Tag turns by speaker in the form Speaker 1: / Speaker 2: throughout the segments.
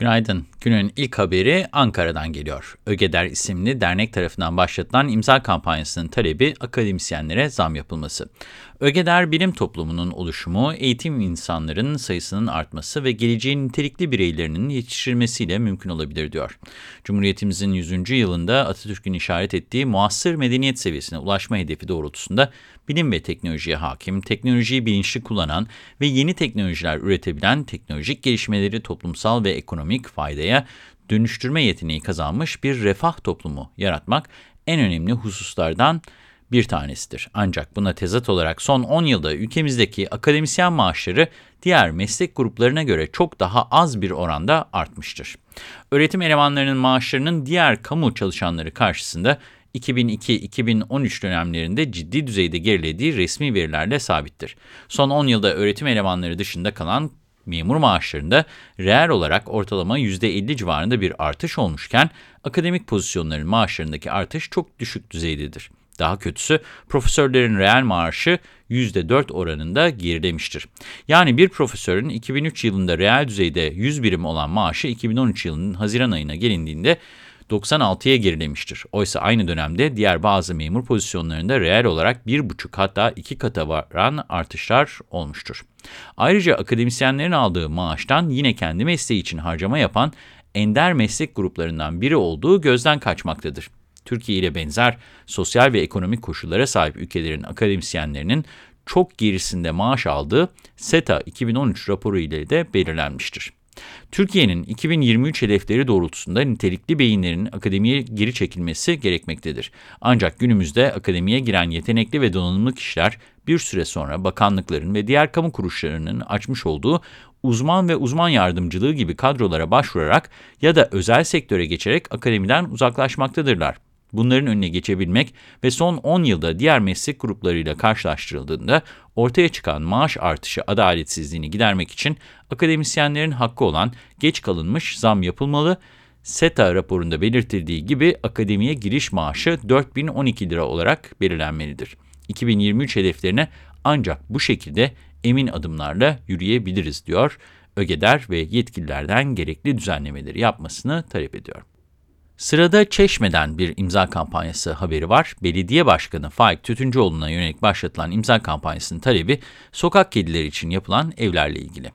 Speaker 1: Günaydın. Günün ilk haberi Ankara'dan geliyor. Ögeder isimli dernek tarafından başlatılan imza kampanyasının talebi akademisyenlere zam yapılması. Ögeder bilim toplumunun oluşumu, eğitim insanların sayısının artması ve geleceğin nitelikli bireylerinin yetiştirilmesiyle mümkün olabilir diyor. Cumhuriyetimizin 100. yılında Atatürk'ün işaret ettiği muasır medeniyet seviyesine ulaşma hedefi doğrultusunda bilim ve teknolojiye hakim, teknolojiyi bilinçli kullanan ve yeni teknolojiler üretebilen teknolojik gelişmeleri toplumsal ve ekonomik faydaya dönüştürme yeteneği kazanmış bir refah toplumu yaratmak en önemli hususlardan bir tanesidir. Ancak buna tezat olarak son 10 yılda ülkemizdeki akademisyen maaşları diğer meslek gruplarına göre çok daha az bir oranda artmıştır. Öğretim elemanlarının maaşlarının diğer kamu çalışanları karşısında 2002-2013 dönemlerinde ciddi düzeyde gerilediği resmi verilerle sabittir. Son 10 yılda öğretim elemanları dışında kalan memur maaşlarında reel olarak ortalama %50 civarında bir artış olmuşken akademik pozisyonların maaşlarındaki artış çok düşük düzeydedir. Daha kötüsü profesörlerin reel maaşı %4 oranında gerilemiştir. Yani bir profesörün 2003 yılında reel düzeyde 100 birim olan maaşı 2013 yılının Haziran ayına gelindiğinde 96'ya gerilemiştir. Oysa aynı dönemde diğer bazı memur pozisyonlarında reel olarak 1,5 hatta 2 kata varan artışlar olmuştur. Ayrıca akademisyenlerin aldığı maaştan yine kendi mesleği için harcama yapan ender meslek gruplarından biri olduğu gözden kaçmaktadır. Türkiye ile benzer sosyal ve ekonomik koşullara sahip ülkelerin akademisyenlerinin çok gerisinde maaş aldığı SETA 2013 raporu ile de belirlenmiştir. Türkiye'nin 2023 hedefleri doğrultusunda nitelikli beyinlerin akademiye geri çekilmesi gerekmektedir. Ancak günümüzde akademiye giren yetenekli ve donanımlı kişiler bir süre sonra bakanlıkların ve diğer kamu kuruluşlarının açmış olduğu uzman ve uzman yardımcılığı gibi kadrolara başvurarak ya da özel sektöre geçerek akademiden uzaklaşmaktadırlar. Bunların önüne geçebilmek ve son 10 yılda diğer meslek gruplarıyla karşılaştırıldığında ortaya çıkan maaş artışı adaletsizliğini gidermek için akademisyenlerin hakkı olan geç kalınmış zam yapılmalı. SETA raporunda belirtildiği gibi akademiye giriş maaşı 4012 lira olarak belirlenmelidir. 2023 hedeflerine ancak bu şekilde emin adımlarla yürüyebiliriz diyor. Ögeder ve yetkililerden gerekli düzenlemeleri yapmasını talep ediyor. Sırada Çeşme'den bir imza kampanyası haberi var. Belediye Başkanı Faik Tütüncüoğlu'na yönelik başlatılan imza kampanyasının talebi sokak kedileri için yapılan evlerle ilgili.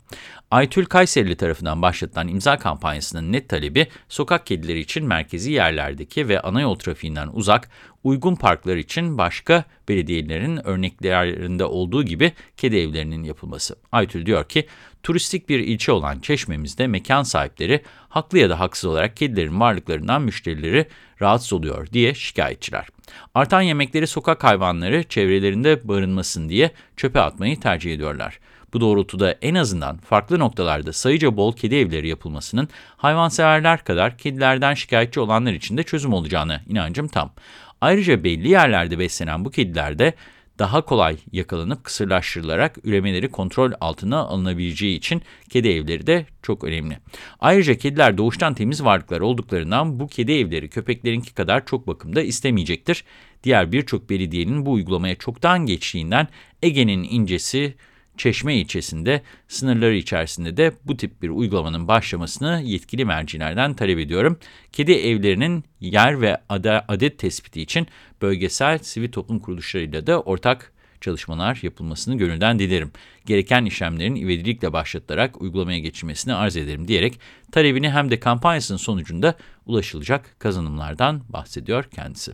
Speaker 1: Aytül Kayserili tarafından başlatılan imza kampanyasının net talebi sokak kedileri için merkezi yerlerdeki ve ana yol trafiğinden uzak, uygun parklar için başka belediyelerin örneklerinde olduğu gibi kedi evlerinin yapılması. Aytül diyor ki, turistik bir ilçe olan Çeşme'mizde mekan sahipleri haklı ya da haksız olarak kedilerin varlıklarından müşterileri rahatsız oluyor diye şikayetçiler. Artan yemekleri sokak hayvanları çevrelerinde barınmasın diye çöpe atmayı tercih ediyorlar. Bu doğrultuda en azından farklı noktalarda sayıca bol kedi evleri yapılmasının hayvanseverler kadar kedilerden şikayetçi olanlar için de çözüm olacağını inancım tam. Ayrıca belli yerlerde beslenen bu kedilerde daha kolay yakalanıp kısırlaştırılarak üremeleri kontrol altına alınabileceği için kedi evleri de çok önemli. Ayrıca kediler doğuştan temiz varlıklar olduklarından bu kedi evleri köpeklerinki kadar çok bakımda istemeyecektir. Diğer birçok belediyenin bu uygulamaya çoktan geçtiğinden Ege'nin incesi, Çeşme ilçesinde sınırları içerisinde de bu tip bir uygulamanın başlamasını yetkili mercilerden talep ediyorum. Kedi evlerinin yer ve adet tespiti için bölgesel sivil toplum kuruluşlarıyla da ortak çalışmalar yapılmasını gönülden dilerim. Gereken işlemlerin ivedilikle başlatılarak uygulamaya geçilmesini arz ederim diyerek talebini hem de kampanyasının sonucunda ulaşılacak kazanımlardan bahsediyor kendisi.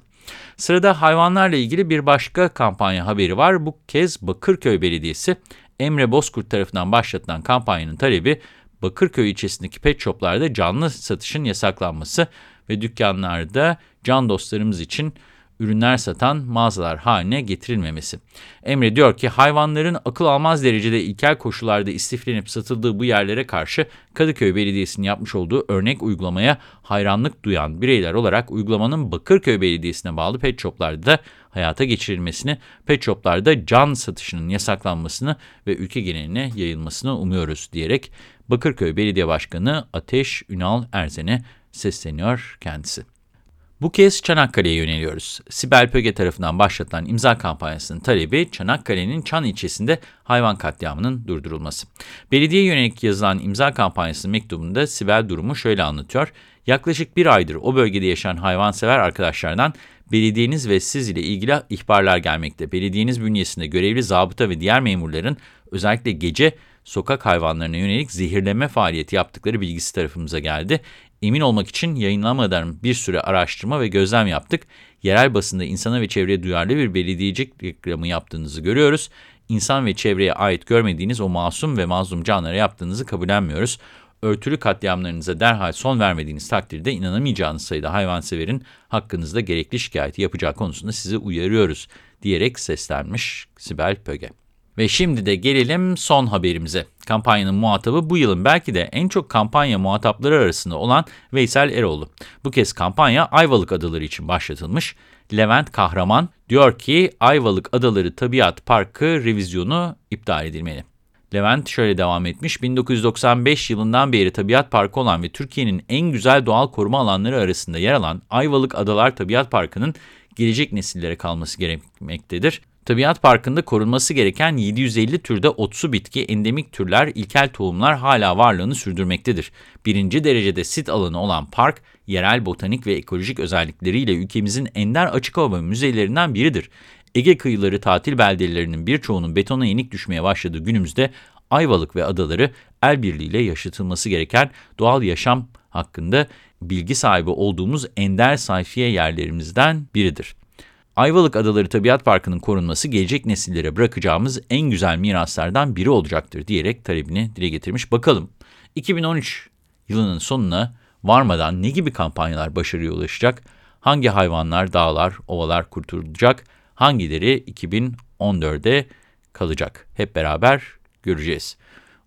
Speaker 1: Sırada hayvanlarla ilgili bir başka kampanya haberi var. Bu kez Bakırköy Belediyesi Emre Bozkurt tarafından başlatılan kampanyanın talebi Bakırköy ilçesindeki pet shoplarda canlı satışın yasaklanması ve dükkanlarda can dostlarımız için ürünler satan mağazalar haline getirilmemesi. Emre diyor ki hayvanların akıl almaz derecede ilkel koşullarda istiflenip satıldığı bu yerlere karşı Kadıköy Belediyesi'nin yapmış olduğu örnek uygulamaya hayranlık duyan bireyler olarak uygulamanın Bakırköy Belediyesi'ne bağlı pet shoplarda da hayata geçirilmesini, pet shoplarda can satışının yasaklanmasını ve ülke geneline yayılmasını umuyoruz diyerek Bakırköy Belediye Başkanı Ateş Ünal Erzen'e sesleniyor kendisi. Bu kez Çanakkale'ye yöneliyoruz. Sibel Pöge tarafından başlatılan imza kampanyasının talebi Çanakkale'nin Çan ilçesinde hayvan katliamının durdurulması. Belediye yönelik yazılan imza kampanyasının mektubunda Sibel durumu şöyle anlatıyor. Yaklaşık bir aydır o bölgede yaşayan hayvansever arkadaşlardan belediyeniz ve siz ile ilgili ihbarlar gelmekte. Belediyeniz bünyesinde görevli zabıta ve diğer memurların özellikle gece sokak hayvanlarına yönelik zehirleme faaliyeti yaptıkları bilgisi tarafımıza geldi. Emin olmak için yayınlamadan bir süre araştırma ve gözlem yaptık. Yerel basında insana ve çevreye duyarlı bir belediyecilik reklamı yaptığınızı görüyoruz. İnsan ve çevreye ait görmediğiniz o masum ve mazlum canlara yaptığınızı kabullenmiyoruz. Örtülü katliamlarınıza derhal son vermediğiniz takdirde inanamayacağınız sayıda hayvanseverin hakkınızda gerekli şikayeti yapacağı konusunda sizi uyarıyoruz diyerek seslenmiş Sibel Pöge. Ve şimdi de gelelim son haberimize. Kampanyanın muhatabı bu yılın belki de en çok kampanya muhatapları arasında olan Veysel Eroğlu. Bu kez kampanya Ayvalık Adaları için başlatılmış. Levent Kahraman diyor ki Ayvalık Adaları Tabiat Parkı revizyonu iptal edilmeli. Levent şöyle devam etmiş. 1995 yılından beri tabiat parkı olan ve Türkiye'nin en güzel doğal koruma alanları arasında yer alan Ayvalık Adalar Tabiat Parkı'nın gelecek nesillere kalması gerekmektedir. Tabiat Parkı'nda korunması gereken 750 türde otsu bitki, endemik türler, ilkel tohumlar hala varlığını sürdürmektedir. Birinci derecede sit alanı olan park, yerel botanik ve ekolojik özellikleriyle ülkemizin ender açık hava müzelerinden biridir. Ege kıyıları tatil beldelerinin birçoğunun betona yenik düşmeye başladığı günümüzde Ayvalık ve adaları el birliğiyle yaşatılması gereken doğal yaşam hakkında bilgi sahibi olduğumuz ender sayfiye yerlerimizden biridir. Ayvalık Adaları Tabiat Parkı'nın korunması gelecek nesillere bırakacağımız en güzel miraslardan biri olacaktır diyerek talebini dile getirmiş. Bakalım 2013 yılının sonuna varmadan ne gibi kampanyalar başarıya ulaşacak? Hangi hayvanlar, dağlar, ovalar kurtulacak? Hangileri 2014'de kalacak? Hep beraber göreceğiz.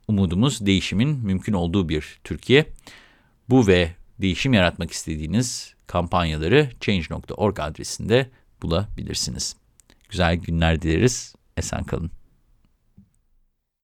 Speaker 1: Umudumuz değişimin mümkün olduğu bir Türkiye. Bu ve değişim yaratmak istediğiniz kampanyaları change.org adresinde bulabilirsiniz. Güzel günler dileriz. Esen kalın.